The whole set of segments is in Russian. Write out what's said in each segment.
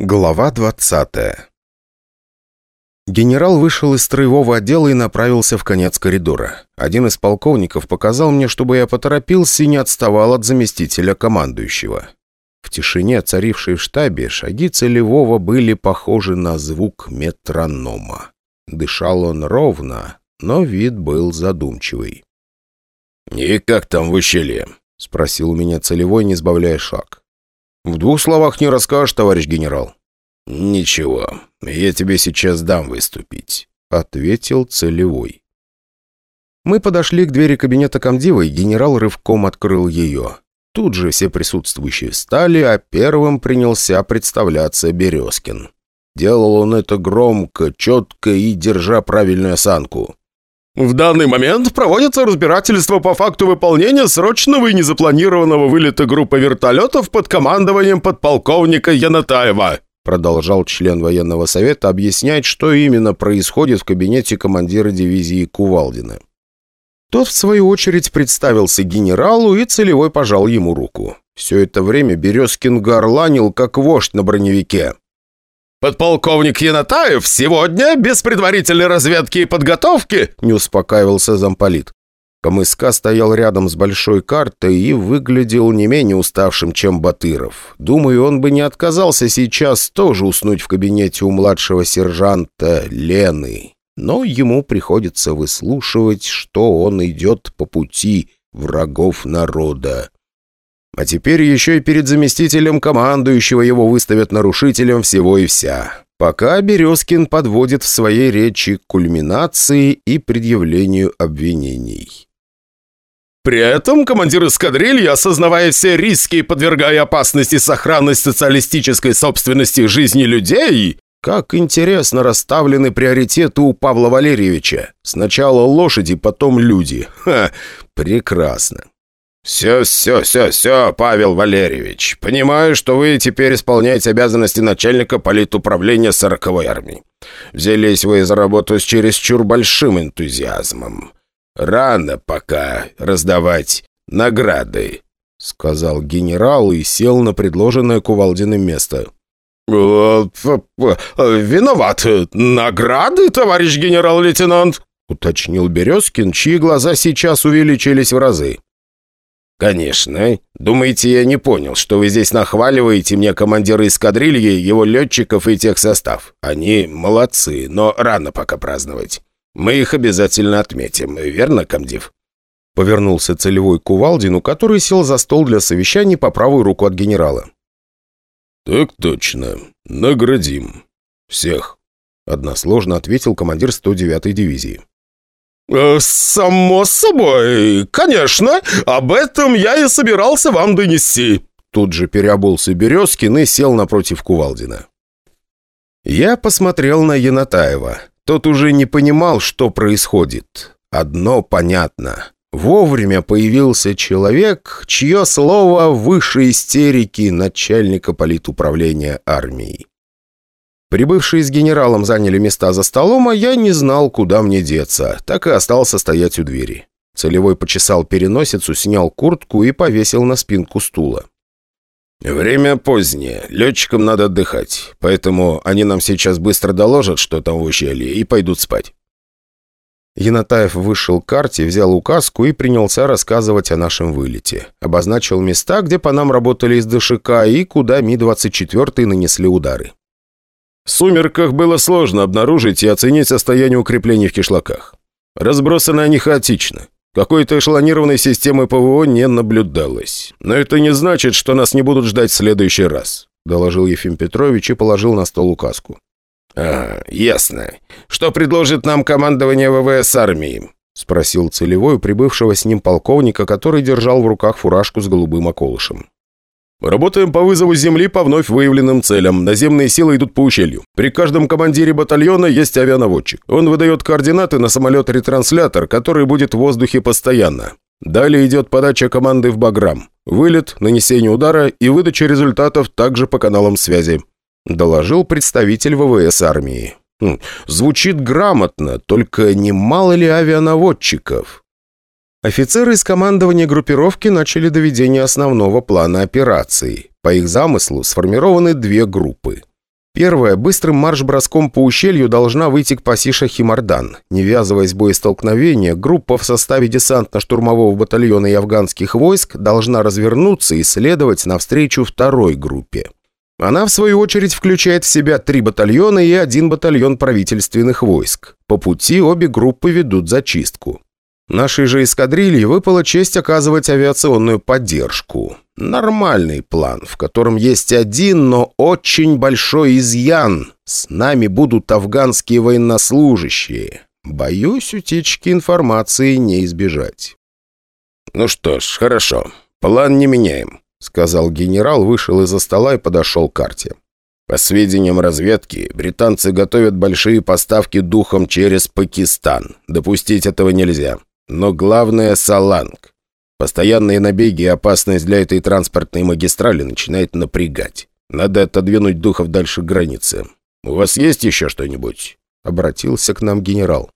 Глава 20 Генерал вышел из строевого отдела и направился в конец коридора. Один из полковников показал мне, чтобы я поторопился и не отставал от заместителя командующего. В тишине, царившей в штабе, шаги целевого были похожи на звук метронома. Дышал он ровно, но вид был задумчивый. «И как там в ущелье?» — спросил меня целевой, не сбавляя шаг. «В двух словах не расскажешь, товарищ генерал». «Ничего, я тебе сейчас дам выступить», — ответил целевой. Мы подошли к двери кабинета комдива, и генерал рывком открыл ее. Тут же все присутствующие встали, а первым принялся представляться Березкин. Делал он это громко, четко и держа правильную осанку. В данный момент проводится разбирательство по факту выполнения срочного и незапланированного вылета группы вертолетов под командованием подполковника Янатаева. Продолжал член военного совета объяснять, что именно происходит в кабинете командира дивизии Кувалдина. Тот, в свою очередь, представился генералу и целевой пожал ему руку. Все это время Березкин горланил, как вождь на броневике. «Подполковник Янатаев сегодня, без предварительной разведки и подготовки», не успокаивался замполит. Камыска стоял рядом с большой картой и выглядел не менее уставшим, чем Батыров. Думаю, он бы не отказался сейчас тоже уснуть в кабинете у младшего сержанта Лены. Но ему приходится выслушивать, что он идет по пути врагов народа. А теперь еще и перед заместителем командующего его выставят нарушителем всего и вся. Пока Березкин подводит в своей речи к кульминации и предъявлению обвинений. При этом командир эскадрильи, осознавая все риски и подвергая опасности сохранность социалистической собственности жизни людей, как интересно расставлены приоритеты у Павла Валерьевича. Сначала лошади, потом люди. Ха, прекрасно. «Все, все, все, все, Павел Валерьевич. Понимаю, что вы теперь исполняете обязанности начальника политуправления 40-й армии. Взялись вы за работу с чересчур большим энтузиазмом. Рано пока раздавать награды», — сказал генерал и сел на предложенное Кувалдиным место. «Э, «Виноват. Награды, товарищ генерал-лейтенант?» — уточнил Березкин, чьи глаза сейчас увеличились в разы. «Конечно. Думаете, я не понял, что вы здесь нахваливаете мне командира эскадрильи, его летчиков и техсостав? Они молодцы, но рано пока праздновать. Мы их обязательно отметим, верно, комдив?» Повернулся целевой к Кувалдину, который сел за стол для совещаний по правую руку от генерала. «Так точно. Наградим. Всех», — односложно ответил командир 109-й дивизии. Э, «Само собой, конечно. Об этом я и собирался вам донести». Тут же переобулся Березкин и сел напротив Кувалдина. Я посмотрел на Янатаева. Тот уже не понимал, что происходит. Одно понятно. Вовремя появился человек, чье слово выше истерики начальника политуправления армии. Прибывшие с генералом заняли места за столом, а я не знал, куда мне деться, так и остался стоять у двери. Целевой почесал переносицу, снял куртку и повесил на спинку стула. «Время позднее. Летчикам надо отдыхать. Поэтому они нам сейчас быстро доложат, что там в ущелье, и пойдут спать». Янатаев вышел к карте, взял указку и принялся рассказывать о нашем вылете. Обозначил места, где по нам работали из ДШК и куда Ми-24 нанесли удары. В сумерках было сложно обнаружить и оценить состояние укреплений в кишлаках. Разбросаны они хаотично. Какой-то эшелонированной системы ПВО не наблюдалось. Но это не значит, что нас не будут ждать в следующий раз», — доложил Ефим Петрович и положил на стол указку. «А, ясно. Что предложит нам командование ВВС армии?» — спросил целевой прибывшего с ним полковника, который держал в руках фуражку с голубым околышем. Работаем по вызову земли по вновь выявленным целям. Наземные силы идут по ущелью. При каждом командире батальона есть авианаводчик. Он выдает координаты на самолет-ретранслятор, который будет в воздухе постоянно. Далее идет подача команды в Баграм. Вылет, нанесение удара и выдача результатов также по каналам связи. Доложил представитель ВВС армии. Хм, звучит грамотно, только немало ли авианаводчиков? Офицеры из командования группировки начали доведение основного плана операции. По их замыслу сформированы две группы. Первое. Быстрым марш-броском по ущелью должна выйти к Пасиша Химардан. Не ввязываясь в боестолкновение, группа в составе десантно-штурмового батальона и афганских войск должна развернуться и следовать навстречу второй группе. Она, в свою очередь, включает в себя три батальона и один батальон правительственных войск. По пути обе группы ведут зачистку. Нашей же эскадрилье выпала честь оказывать авиационную поддержку. Нормальный план, в котором есть один, но очень большой изъян. С нами будут афганские военнослужащие. Боюсь, утечки информации не избежать. «Ну что ж, хорошо. План не меняем», — сказал генерал, вышел из-за стола и подошел к карте. «По сведениям разведки, британцы готовят большие поставки духом через Пакистан. Допустить этого нельзя. Но главное – Саланг. Постоянные набеги и опасность для этой транспортной магистрали начинает напрягать. Надо отодвинуть духов дальше границы. У вас есть еще что-нибудь?» Обратился к нам генерал.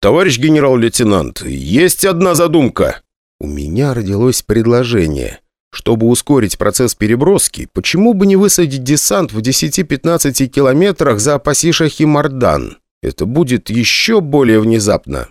«Товарищ генерал-лейтенант, есть одна задумка!» У меня родилось предложение. Чтобы ускорить процесс переброски, почему бы не высадить десант в 10-15 километрах за Пасишах и Мардан? Это будет еще более внезапно.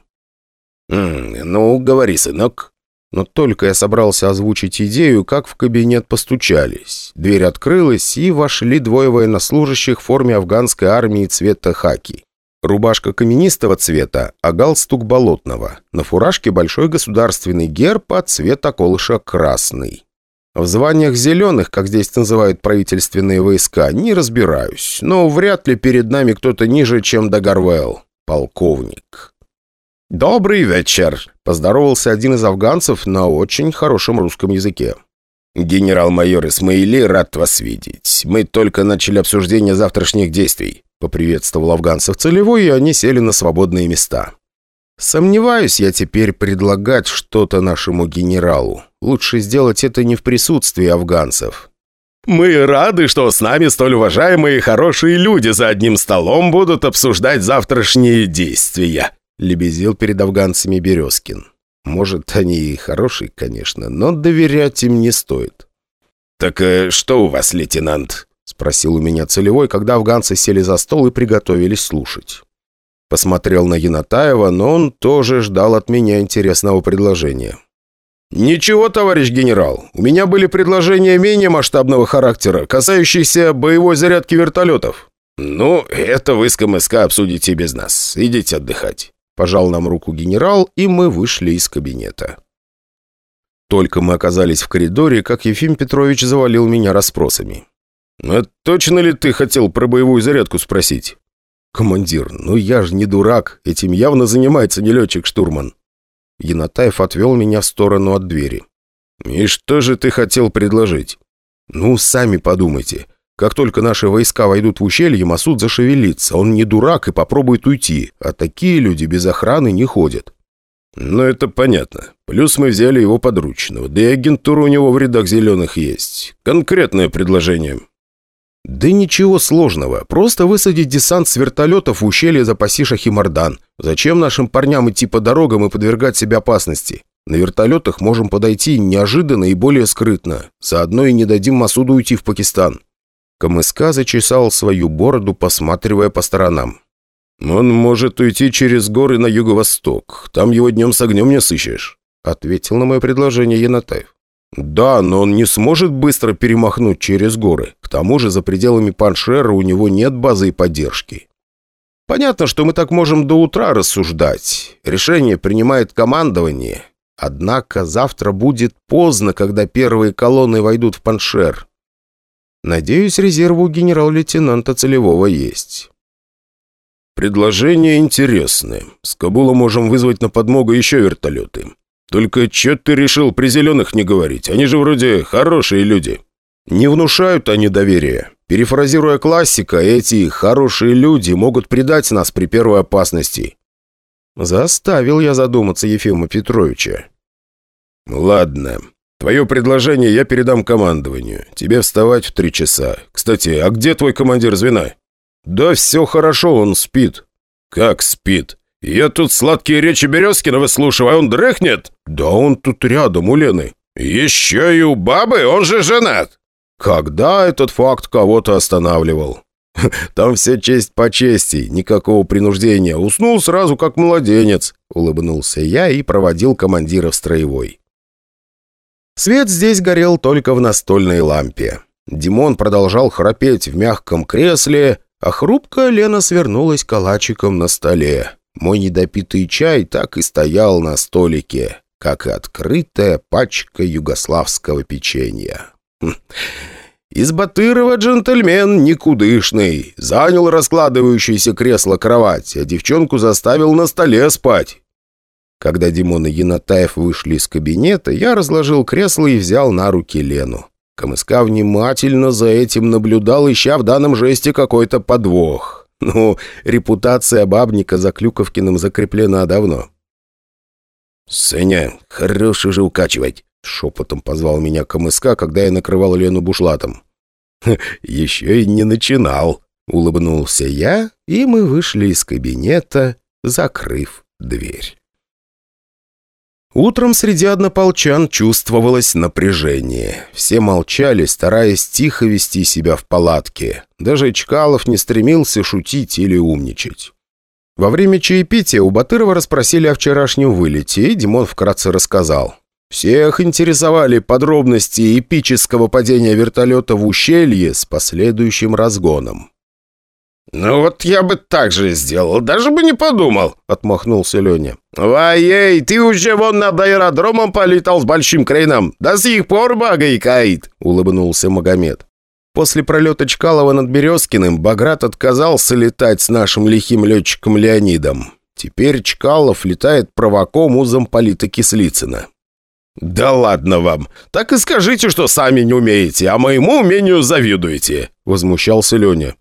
«Ну, говори, сынок». Но только я собрался озвучить идею, как в кабинет постучались. Дверь открылась, и вошли двое военнослужащих в форме афганской армии цвета хаки. Рубашка каменистого цвета, а галстук болотного. На фуражке большой государственный герб, а цвет околыша красный. В званиях зеленых, как здесь называют правительственные войска, не разбираюсь, но вряд ли перед нами кто-то ниже, чем Дагарвелл, полковник. «Добрый вечер!» – поздоровался один из афганцев на очень хорошем русском языке. «Генерал-майор Исмаили, рад вас видеть. Мы только начали обсуждение завтрашних действий», – поприветствовал афганцев целевой, и они сели на свободные места. «Сомневаюсь я теперь предлагать что-то нашему генералу. Лучше сделать это не в присутствии афганцев». «Мы рады, что с нами столь уважаемые и хорошие люди за одним столом будут обсуждать завтрашние действия», — лебезил перед афганцами Березкин. «Может, они и хорошие, конечно, но доверять им не стоит». «Так э, что у вас, лейтенант?» — спросил у меня целевой, когда афганцы сели за стол и приготовились слушать. Посмотрел на Янатаева, но он тоже ждал от меня интересного предложения. «Ничего, товарищ генерал. У меня были предложения менее масштабного характера, касающиеся боевой зарядки вертолетов». «Ну, это вы с КМСК обсудите без нас. Идите отдыхать». Пожал нам руку генерал, и мы вышли из кабинета. Только мы оказались в коридоре, как Ефим Петрович завалил меня расспросами. «А точно ли ты хотел про боевую зарядку спросить?» «Командир, ну я же не дурак, этим явно занимается не летчик-штурман». Янатаев отвел меня в сторону от двери. «И что же ты хотел предложить?» «Ну, сами подумайте. Как только наши войска войдут в ущелье, Масуд зашевелится. Он не дурак и попробует уйти, а такие люди без охраны не ходят». «Ну, это понятно. Плюс мы взяли его подручного. Да и агентура у него в рядах зеленых есть. Конкретное предложение». «Да ничего сложного. Просто высадить десант с вертолетов в ущелье за Пасишах и Мордан. Зачем нашим парням идти по дорогам и подвергать себя опасности? На вертолетах можем подойти неожиданно и более скрытно. Заодно и не дадим Масуду уйти в Пакистан». КМСК зачесал свою бороду, посматривая по сторонам. «Он может уйти через горы на юго-восток. Там его днем с огнем не сыщешь», — ответил на мое предложение Янатаев. «Да, но он не сможет быстро перемахнуть через горы. К тому же за пределами Паншера у него нет базы и поддержки. Понятно, что мы так можем до утра рассуждать. Решение принимает командование. Однако завтра будет поздно, когда первые колонны войдут в Паншер. Надеюсь, резервы у генерал-лейтенанта Целевого есть. Предложение интересное. С Кабула можем вызвать на подмогу еще вертолеты. Только че ты решил при зеленых не говорить? Они же вроде хорошие люди. Не внушают они доверия. Перефразируя классика, эти хорошие люди могут предать нас при первой опасности. Заставил я задуматься Ефима Петровича. Ладно, Твое предложение я передам командованию. Тебе вставать в три часа. Кстати, а где твой командир звена?» «Да все хорошо, он спит». «Как спит? Я тут сладкие речи Березкина выслушиваю, а он дрыхнет?» «Да он тут рядом, у Лены». «Еще и у бабы? Он же женат!» «Когда этот факт кого-то останавливал?» Там все честь по чести, никакого принуждения. Уснул сразу, как младенец», — улыбнулся я и проводил командира в строевой. Свет здесь горел только в настольной лампе. Димон продолжал храпеть в мягком кресле, а хрупкая Лена свернулась калачиком на столе. Мой недопитый чай так и стоял на столике, как и открытая пачка югославского печенья. Хм. Из Батырова джентльмен никудышный. Занял раскладывающееся кресло кровать, а девчонку заставил на столе спать. Когда Димон и Янатаев вышли из кабинета, я разложил кресло и взял на руки Лену. КМСК внимательно за этим наблюдал, ища в данном жесте какой-то подвох. Ну, репутация бабника за Клюковкиным закреплена давно. «Сеня, хорош уже укачивать!» Шепотом позвал меня КМСК, когда я накрывал Лену бушлатом. «Еще и не начинал», — улыбнулся я, и мы вышли из кабинета, закрыв дверь. Утром среди однополчан чувствовалось напряжение. Все молчали, стараясь тихо вести себя в палатке. Даже Чкалов не стремился шутить или умничать. Во время чаепития у Батырова расспросили о вчерашнем вылете, и Димон вкратце рассказал. Всех интересовали подробности эпического падения вертолета в ущелье с последующим разгоном. «Ну вот я бы так же сделал, даже бы не подумал», — отмахнулся Леня. «Вай-ей, ты уже вон над аэродромом полетал с большим креном. До сих пор багайкает», — улыбнулся Магомед. После пролета Чкалова над Березкиным Баграт отказался летать с нашим лихим летчиком Леонидом. Теперь Чкалов летает праваком у замполита Кислицына. «Да ладно вам! Так и скажите, что сами не умеете, а моему умению завидуете!» — возмущался Леня.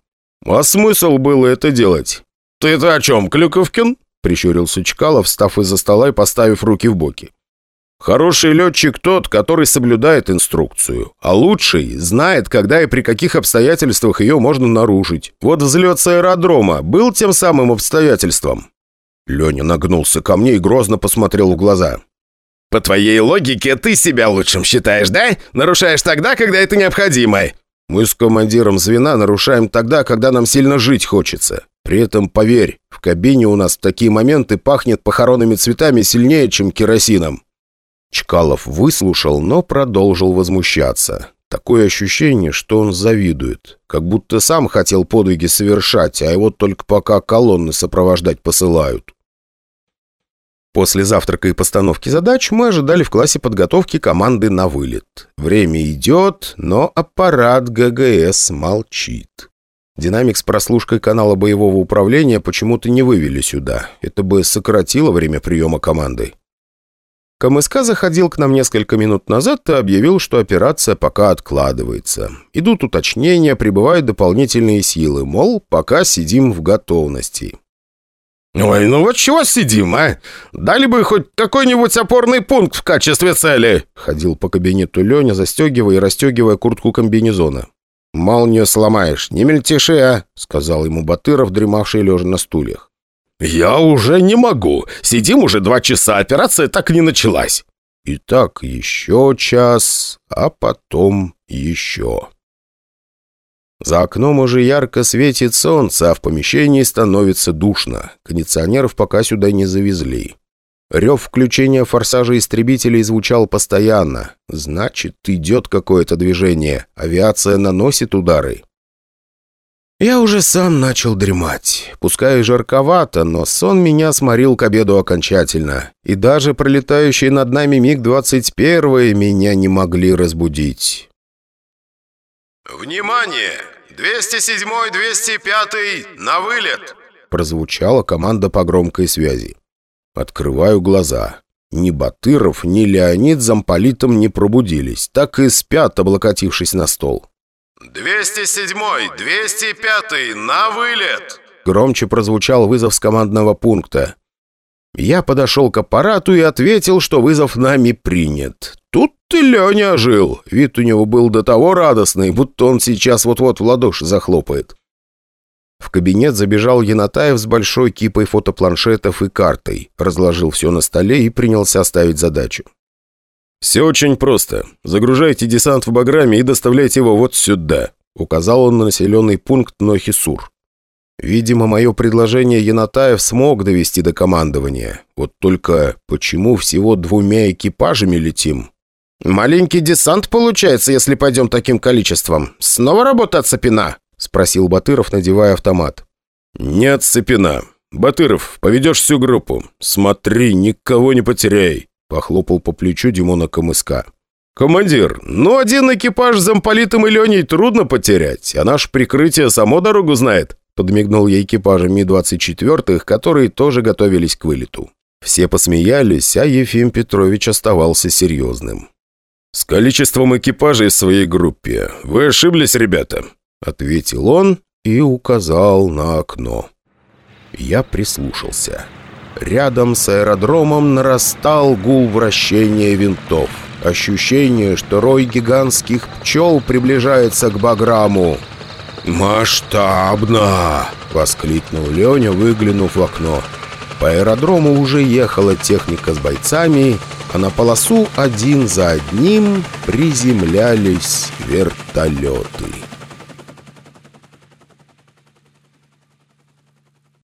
«А смысл было это делать?» «Ты-то о чем, Клюковкин?» — прищурился Чкалов, встав из-за стола и поставив руки в боки. «Хороший летчик тот, который соблюдает инструкцию, а лучший знает, когда и при каких обстоятельствах ее можно нарушить. Вот взлет с аэродрома был тем самым обстоятельством». Леня нагнулся ко мне и грозно посмотрел в глаза. «По твоей логике, ты себя лучшим считаешь, да? Нарушаешь тогда, когда это необходимо». «Мы с командиром звена нарушаем тогда, когда нам сильно жить хочется. При этом, поверь, в кабине у нас в такие моменты пахнет похоронными цветами сильнее, чем керосином». Чкалов выслушал, но продолжил возмущаться. Такое ощущение, что он завидует. Как будто сам хотел подвиги совершать, а его только пока колонны сопровождать посылают. После завтрака и постановки задач мы ожидали в классе подготовки команды на вылет. Время идет, но аппарат ГГС молчит. Динамик с прослушкой канала боевого управления почему-то не вывели сюда. Это бы сократило время приема команды. КМСК заходил к нам несколько минут назад и объявил, что операция пока откладывается. Идут уточнения, прибывают дополнительные силы, мол, пока сидим в готовности. «Ой, ну вот чего сидим, а? Дали бы хоть какой-нибудь опорный пункт в качестве цели!» Ходил по кабинету Леня, застегивая и расстегивая куртку комбинезона. «Молнию сломаешь, не мельтеши, а!» — сказал ему Батыров, дремавший лежа на стульях. «Я уже не могу. Сидим уже два часа, операция так и не началась». И так еще час, а потом еще. За окном уже ярко светит солнце, а в помещении становится душно. Кондиционеров пока сюда не завезли. Рев включения форсажа истребителей звучал постоянно. Значит, идет какое-то движение. Авиация наносит удары. Я уже сам начал дремать. Пускай жарковато, но сон меня сморил к обеду окончательно. И даже пролетающие над нами МиГ-21 меня не могли разбудить. «Внимание! 207-205 на вылет!» Прозвучала команда по громкой связи. Открываю глаза. Ни Батыров, ни Леонид замполитом не пробудились. Так и спят, облокотившись на стол. «207-й, 205 на вылет!» Громче прозвучал вызов с командного пункта. Я подошел к аппарату и ответил, что вызов нами принят. Тут ты Леня ожил. Вид у него был до того радостный, будто он сейчас вот-вот в ладоши захлопает. В кабинет забежал Янатаев с большой кипой фотопланшетов и картой, разложил все на столе и принялся ставить задачу. «Все очень просто. Загружайте десант в Баграме и доставляйте его вот сюда». — указал он на населенный пункт Нохисур. Видимо, мое предложение Янатаев смог довести до командования. Вот только почему всего двумя экипажами летим? «Маленький десант получается, если пойдем таким количеством. Снова работа отцепена?» — спросил Батыров, надевая автомат. «Не отцепена. Батыров, поведешь всю группу. Смотри, никого не потеряй», — похлопал по плечу Димона Камыска. «Командир, ну один экипаж с замполитом и Леней трудно потерять, а наше прикрытие само дорогу знает», подмигнул я экипажем Ми-24, которые тоже готовились к вылету. Все посмеялись, а Ефим Петрович оставался серьезным. «С количеством экипажей в своей группе вы ошиблись, ребята», ответил он и указал на окно. Я прислушался. Рядом с аэродромом нарастал гул вращения винтов. Ощущение, что рой гигантских пчел приближается к Баграму. «Масштабно!» — воскликнул Леня, выглянув в окно. По аэродрому уже ехала техника с бойцами, а на полосу один за одним приземлялись вертолеты.